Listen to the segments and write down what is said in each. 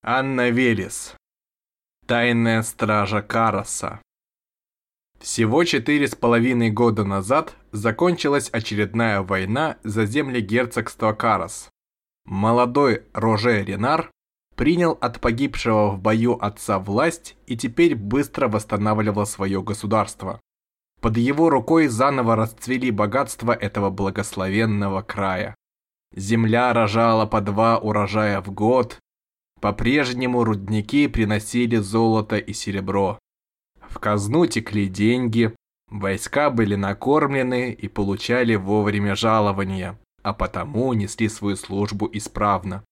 Анна Велес. Тайная стража Караса. Всего четыре с половиной года назад закончилась очередная война за земли герцогства Карас. Молодой Роже Ренар принял от погибшего в бою отца власть и теперь быстро восстанавливал свое государство. Под его рукой заново расцвели богатства этого благословенного края. Земля рожала по два урожая в год, по-прежнему рудники приносили золото и серебро. В казну текли деньги, войска были накормлены и получали вовремя жалования, а потому несли свою службу исправно.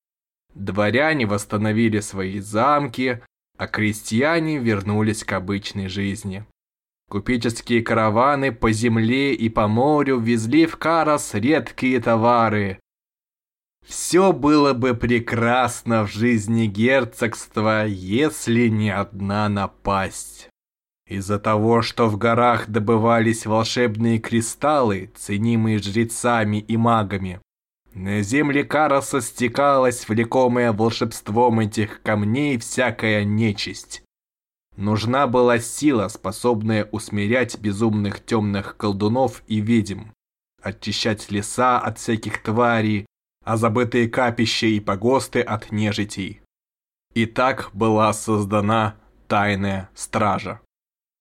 Дворяне восстановили свои замки, а крестьяне вернулись к обычной жизни. Купеческие караваны по земле и по морю везли в Карас редкие товары, все было бы прекрасно в жизни герцогства, если не одна напасть. Из-за того, что в горах добывались волшебные кристаллы, ценимые жрецами и магами, на земле Караса стекалась, влекомая волшебством этих камней, всякая нечисть. Нужна была сила, способная усмирять безумных темных колдунов и ведьм, очищать леса от всяких тварей, а забытые капища и погосты от нежитей. И так была создана тайная стража.